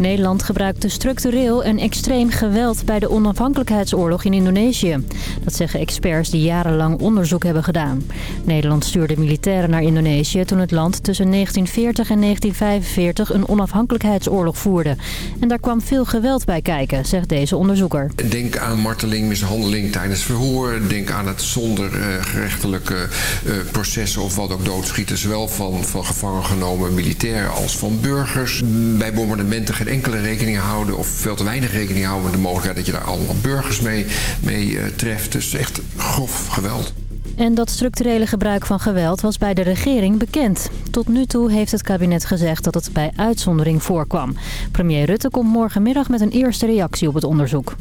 Nederland gebruikte structureel en extreem geweld bij de onafhankelijkheidsoorlog in Indonesië. Dat zeggen experts die jarenlang onderzoek hebben gedaan. Nederland stuurde militairen naar Indonesië toen het land tussen 1940 en 1945 een onafhankelijkheidsoorlog voerde. En daar kwam veel geweld bij kijken, zegt deze onderzoeker. Denk aan marteling, mishandeling tijdens verhoor. Denk aan het zonder uh, gerechtelijke uh, processen of wat ook doodschieten. Zowel van, van genomen militairen als van burgers. Bij bombardementen enkele rekening houden of veel te weinig rekening houden met de mogelijkheid dat je daar allemaal burgers mee, mee uh, treft. Dus echt grof geweld. En dat structurele gebruik van geweld was bij de regering bekend. Tot nu toe heeft het kabinet gezegd dat het bij uitzondering voorkwam. Premier Rutte komt morgenmiddag met een eerste reactie op het onderzoek.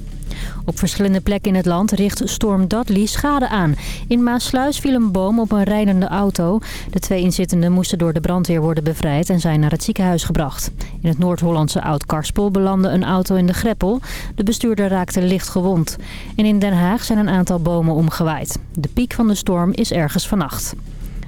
Op verschillende plekken in het land richt storm Dudley schade aan. In Maasluis viel een boom op een rijdende auto. De twee inzittenden moesten door de brandweer worden bevrijd en zijn naar het ziekenhuis gebracht. In het Noord-Hollandse Oud-Karspel belandde een auto in de greppel. De bestuurder raakte licht gewond. En in Den Haag zijn een aantal bomen omgewaaid. De piek van de storm is ergens vannacht.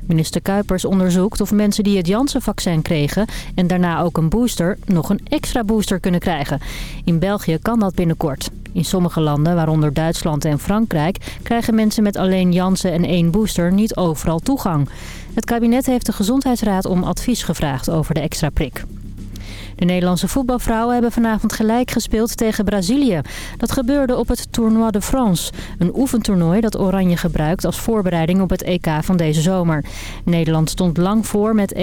Minister Kuipers onderzoekt of mensen die het Janssen-vaccin kregen... en daarna ook een booster, nog een extra booster kunnen krijgen. In België kan dat binnenkort. In sommige landen, waaronder Duitsland en Frankrijk... krijgen mensen met alleen Janssen en één booster niet overal toegang. Het kabinet heeft de Gezondheidsraad om advies gevraagd over de extra prik. De Nederlandse voetbalvrouwen hebben vanavond gelijk gespeeld tegen Brazilië. Dat gebeurde op het Tournoi de France. Een oefentoernooi dat Oranje gebruikt als voorbereiding op het EK van deze zomer. Nederland stond lang voor met 1-0,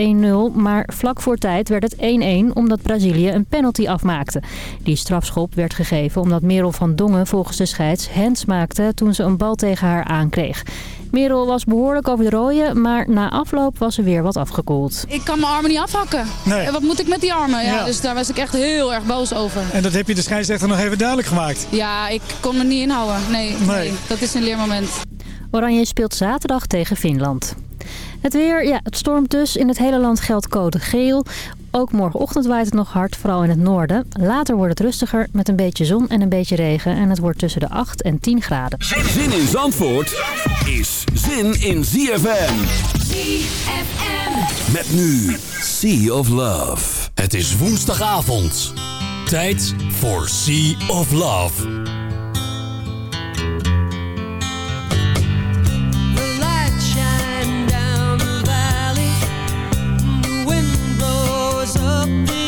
maar vlak voor tijd werd het 1-1 omdat Brazilië een penalty afmaakte. Die strafschop werd gegeven omdat Merel van Dongen volgens de scheids hands maakte toen ze een bal tegen haar aankreeg. Merel was behoorlijk over de rooien, maar na afloop was ze weer wat afgekoeld. Ik kan mijn armen niet afhakken. Nee. Wat moet ik met die armen? Ja, ja. Dus daar was ik echt heel erg boos over. En dat heb je de scheidsrechter nog even duidelijk gemaakt? Ja, ik kon me niet inhouden. Nee, nee. nee dat is een leermoment. Oranje speelt zaterdag tegen Finland. Het weer, ja, het stormt dus. In het hele land geldt code geel. Ook morgenochtend waait het nog hard, vooral in het noorden. Later wordt het rustiger met een beetje zon en een beetje regen. En het wordt tussen de 8 en 10 graden. Zin in Zandvoort is zin in ZFM. ZFM. Met nu Sea of Love. Het is woensdagavond. Tijd voor Sea of Love. something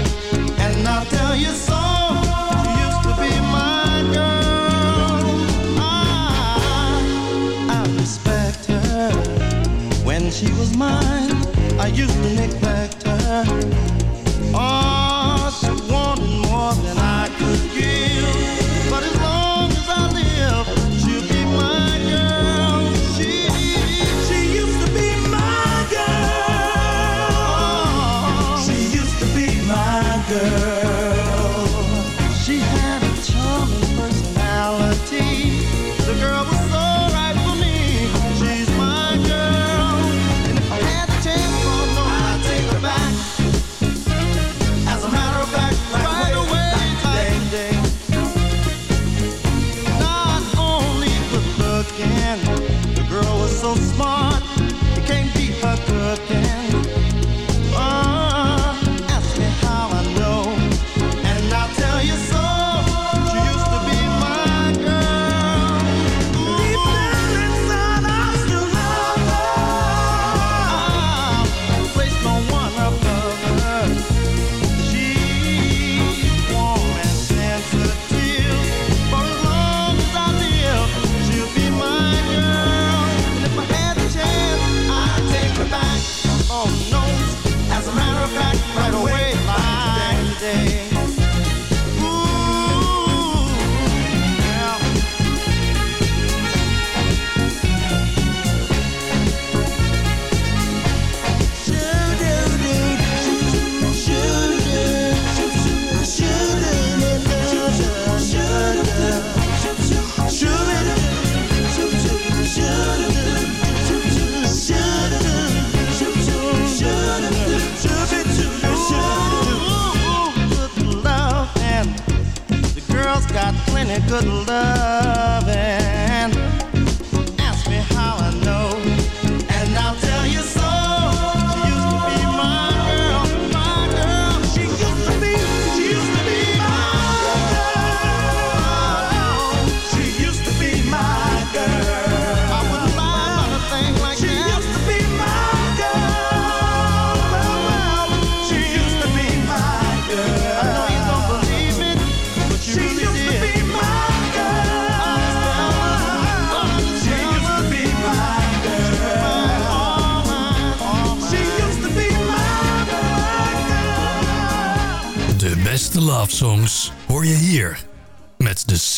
love.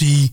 Nazi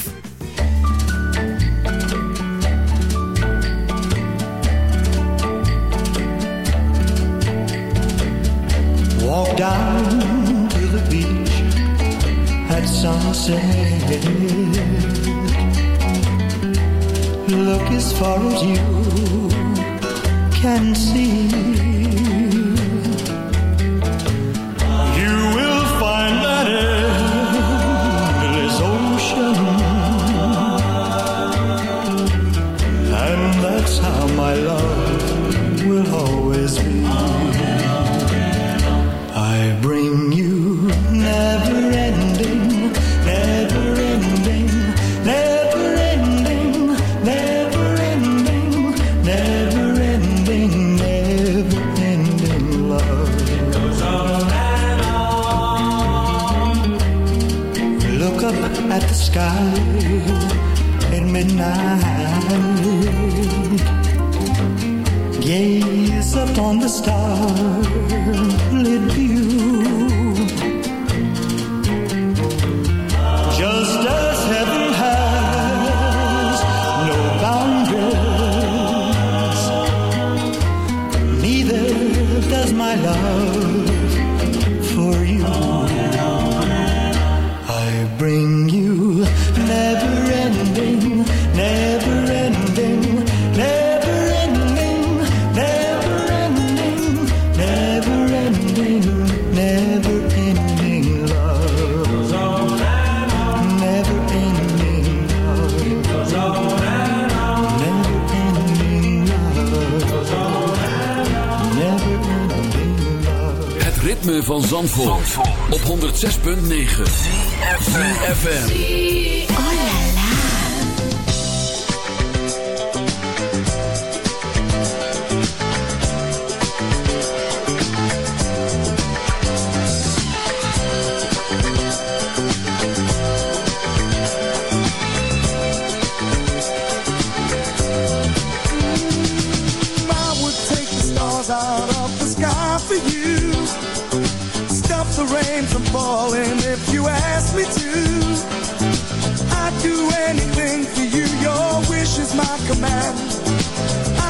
a man.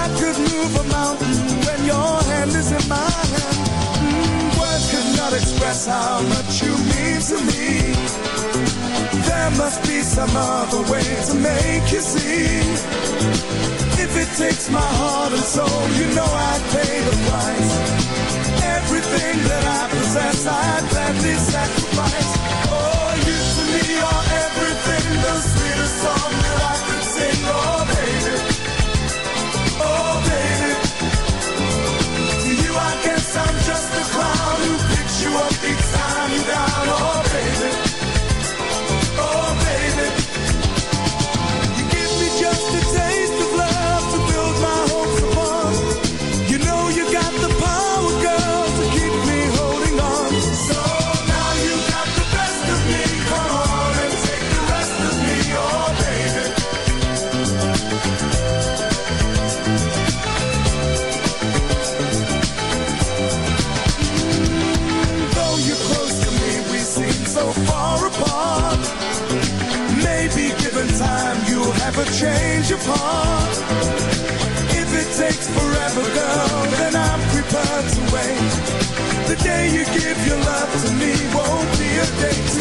I could move a mountain when your hand is in my hand. Mm, words could not express how much you mean to me. There must be some other way to make you see. If it takes my heart and soul, you know I'd pay the price. Everything that I possess, I'd gladly sacrifice. Oh, you to me are everything, the sweetest song that I could sing. Oh, to me won't be a day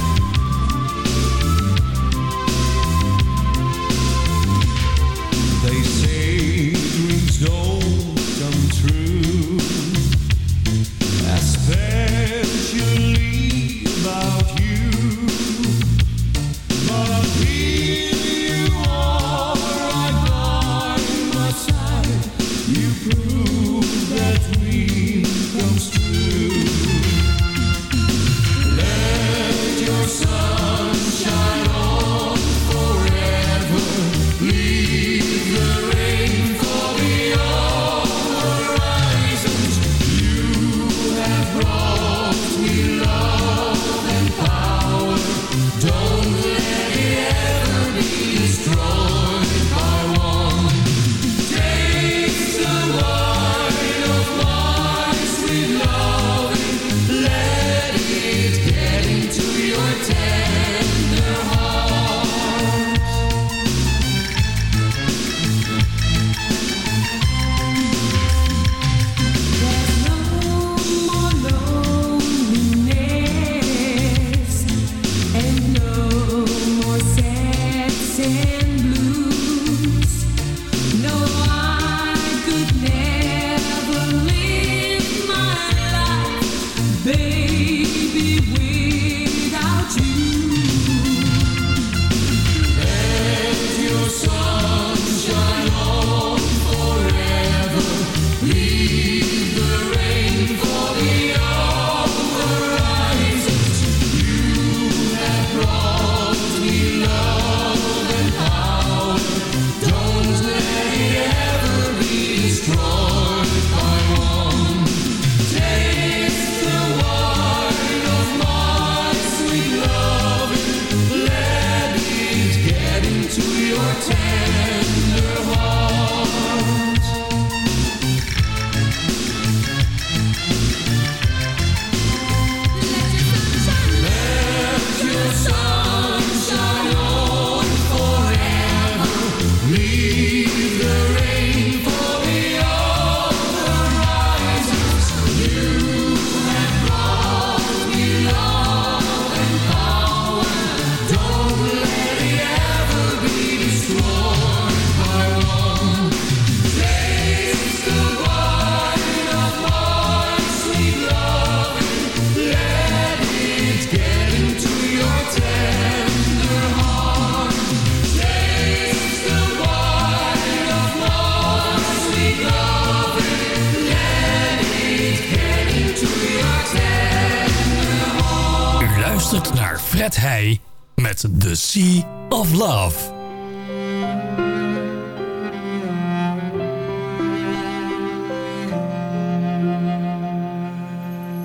Fred hij met The Sea of Love.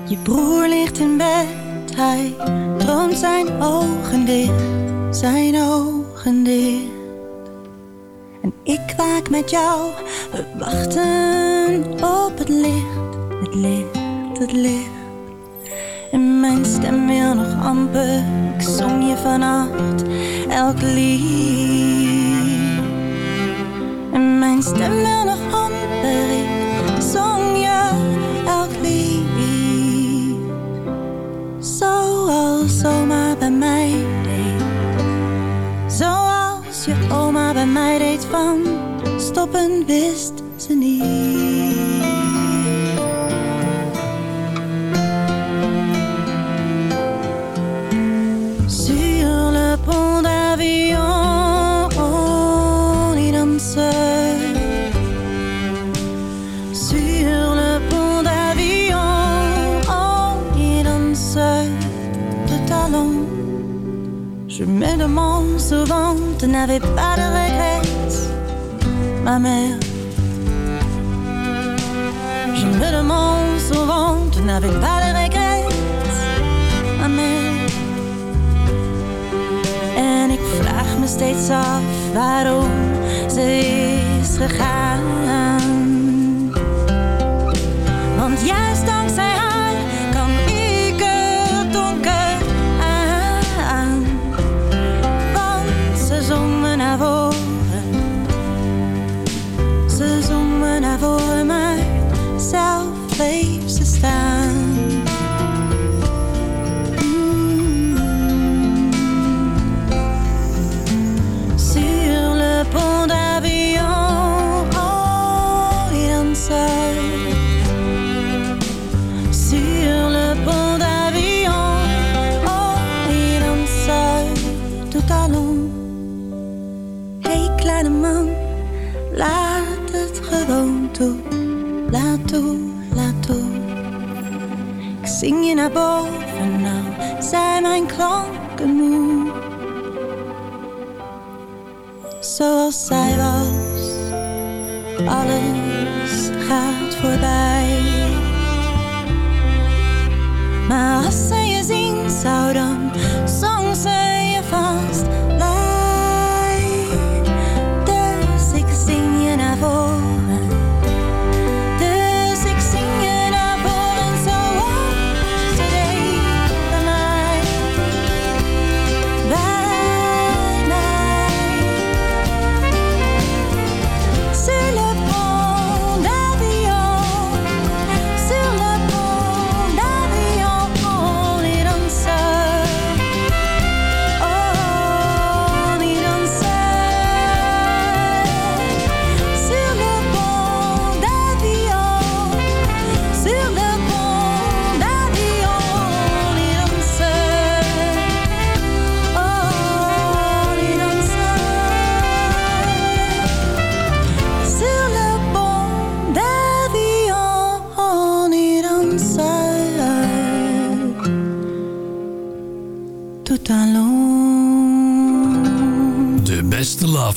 Je broer ligt in bed, hij droomt zijn ogen dicht, zijn ogen dicht. En ik waak met jou, we wachten op het licht, het licht, het licht mijn stem wil nog amper. Ik zong je vannacht elk lied. En mijn stem wil nog amper. Ik zong je elk lied. Zoals oma bij mij deed. Zoals je oma bij mij deed van stoppen wist ze niet. je n'avais pas de regrets, ma mère. Je me demande souvent, tu n'avais pas de regrets, ma mère. En ik vraag me steeds af waarom ze is gegaan.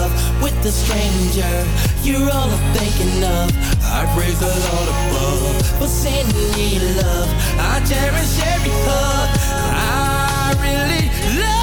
love with a stranger. You're all I'm thinking of. I praise the Lord above. For sending me love. I cherish every hug I really love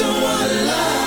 someone love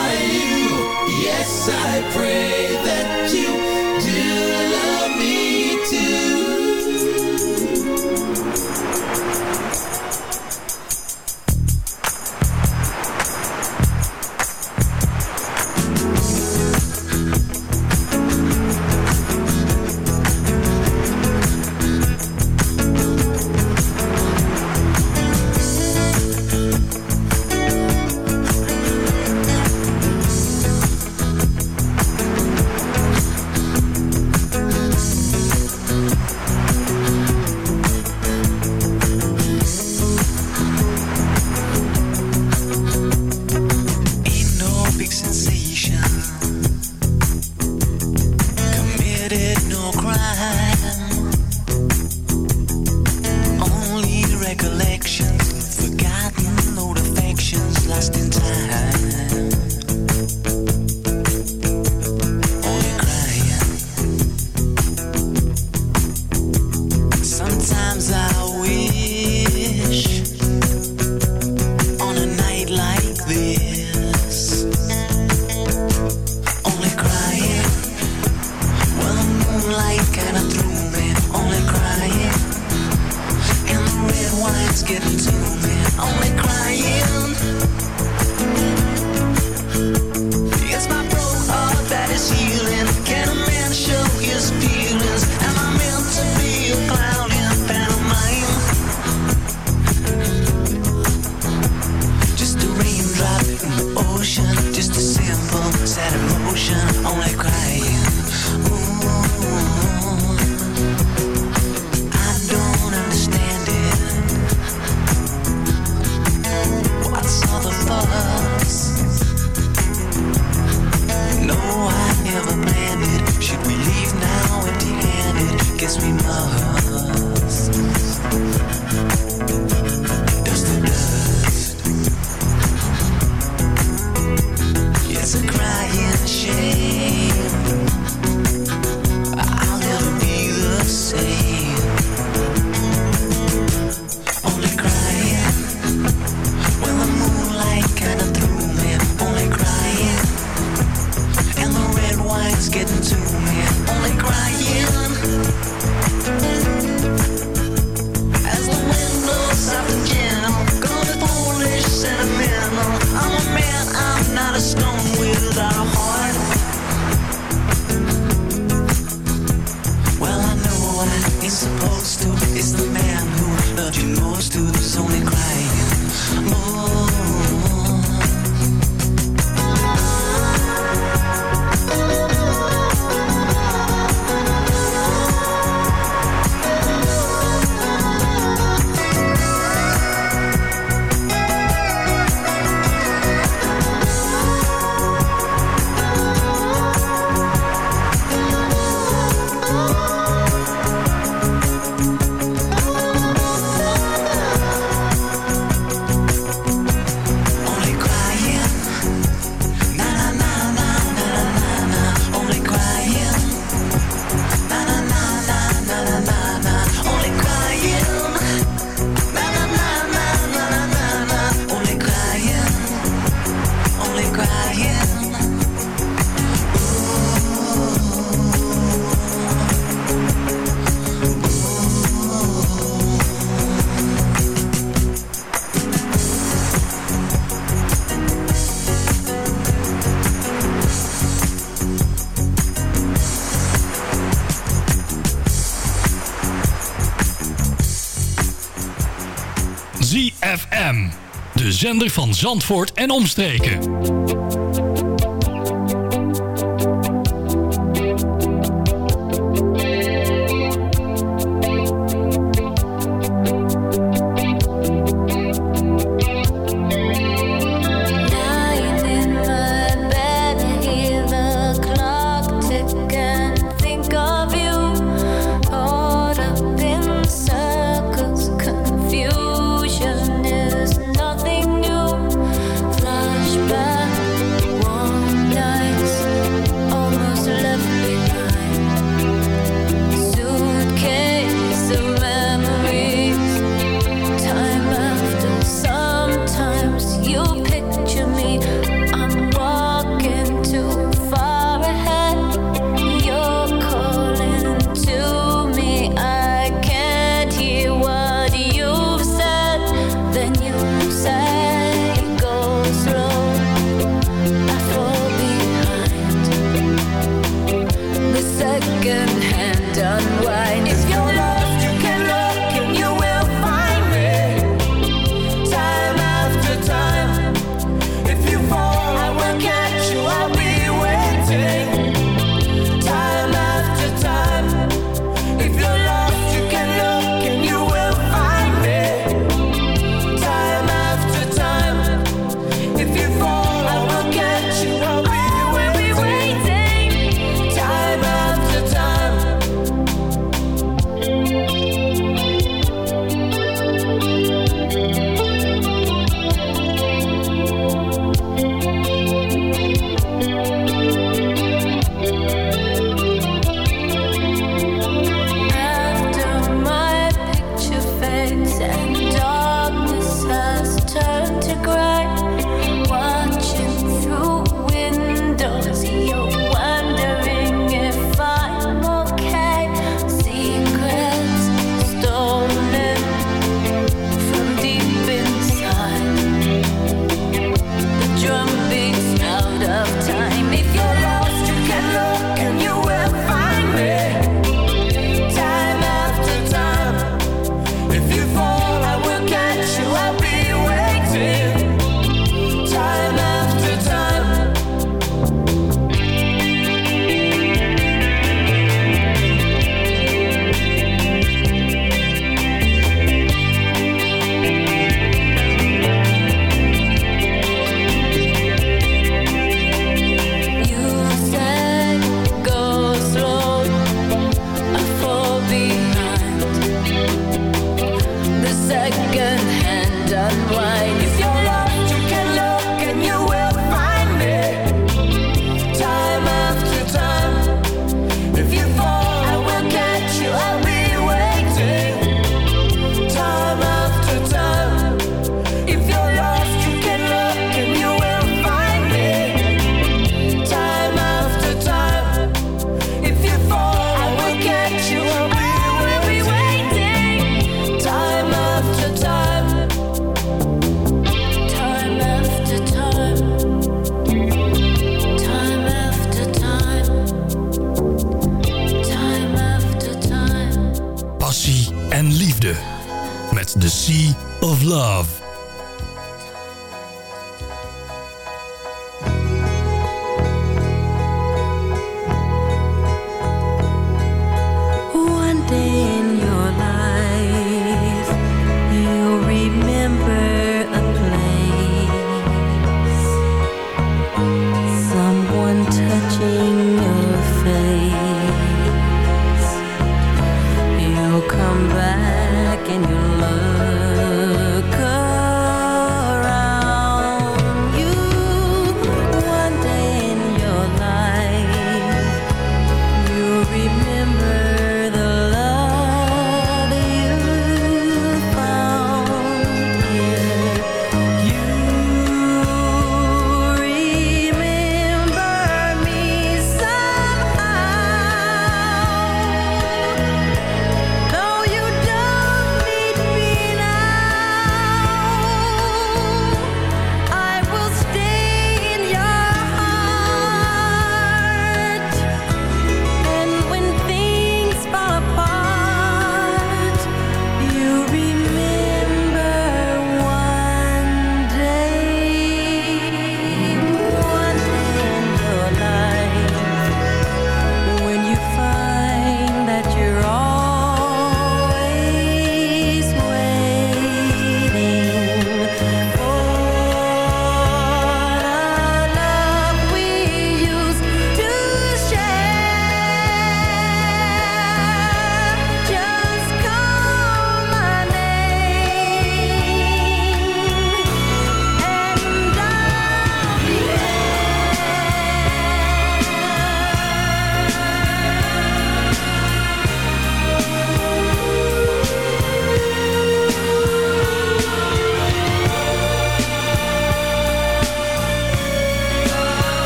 zender van Zandvoort en omstreken.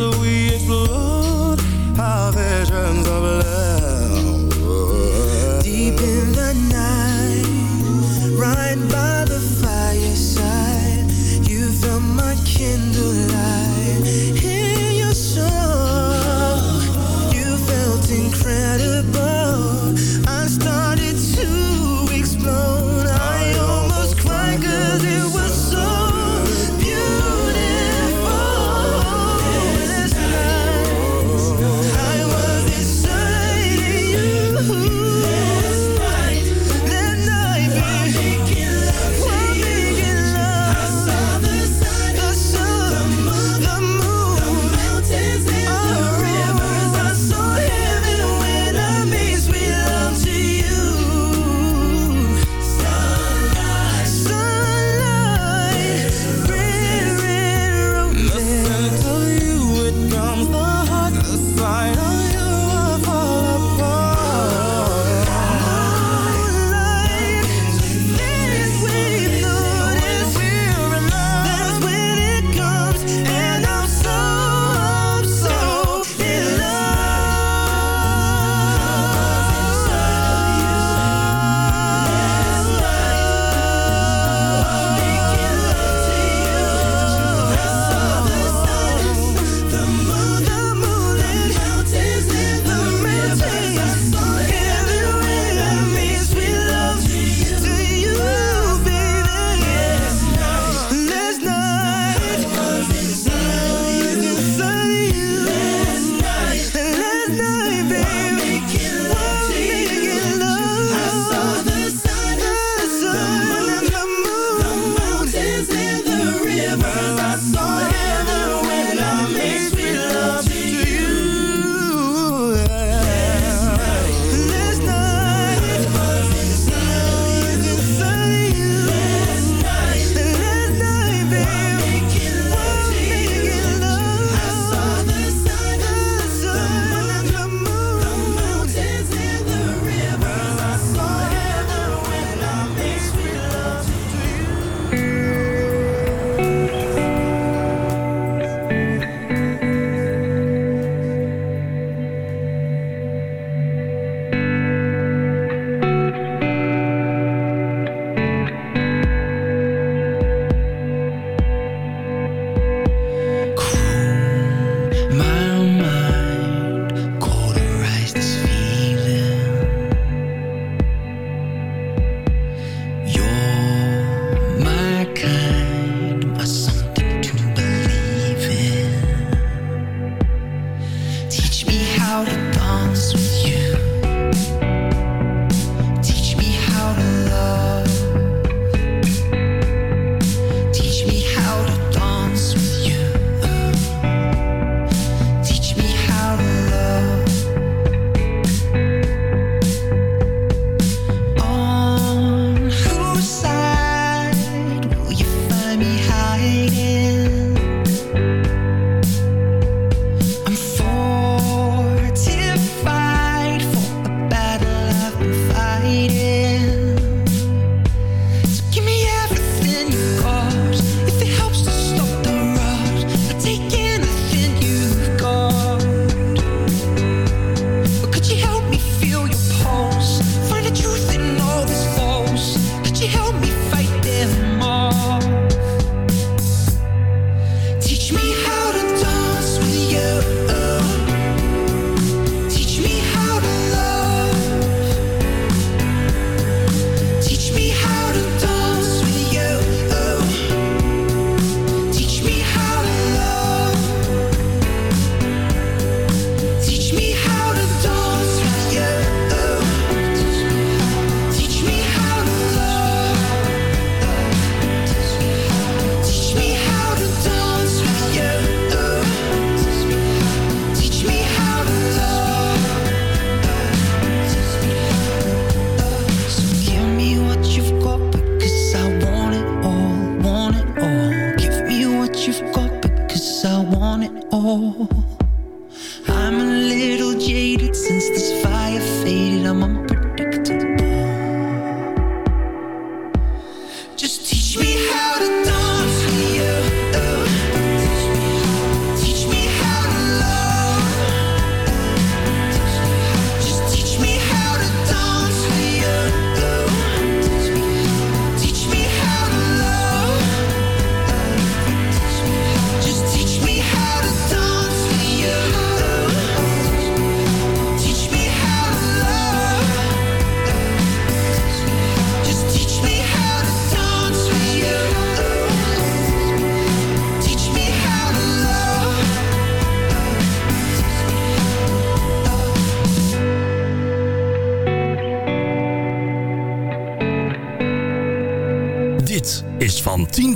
As we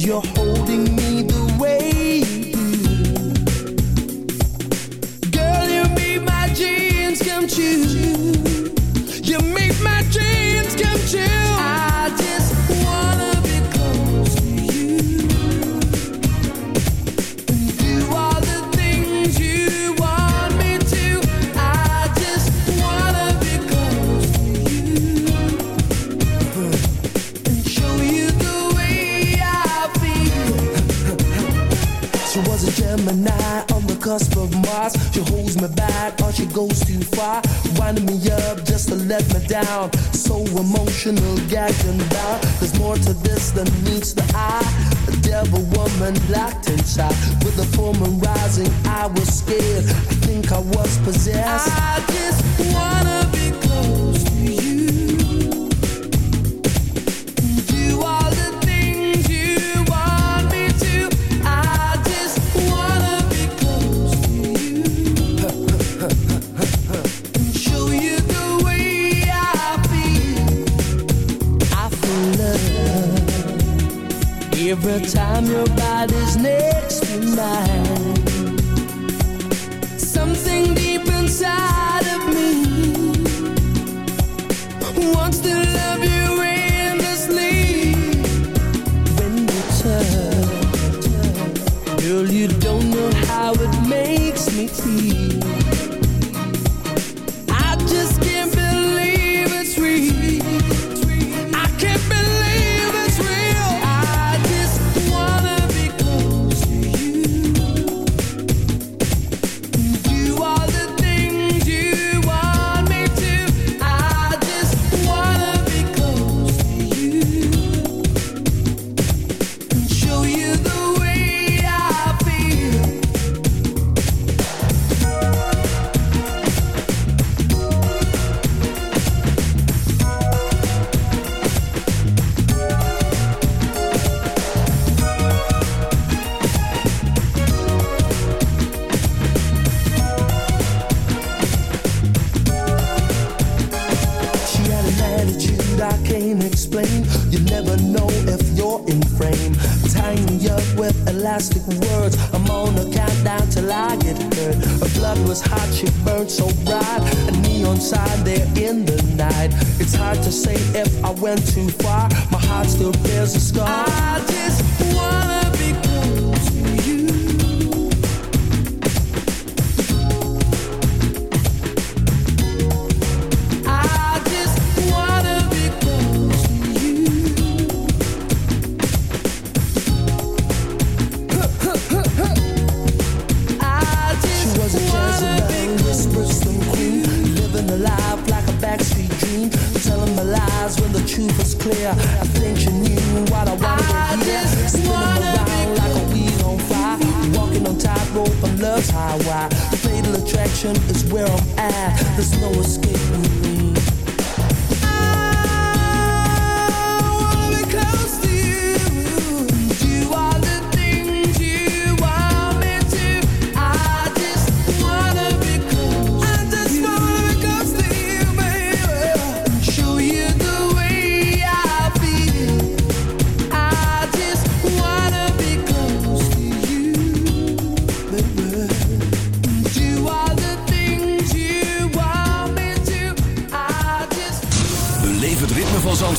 you're holding me. She holds me back or she goes too far? Winding me up just to let me down. So emotional, gagging down There's more to this than meets the eye. A devil woman locked inside. With the woman rising, I was scared. I think I was possessed. I just wanna be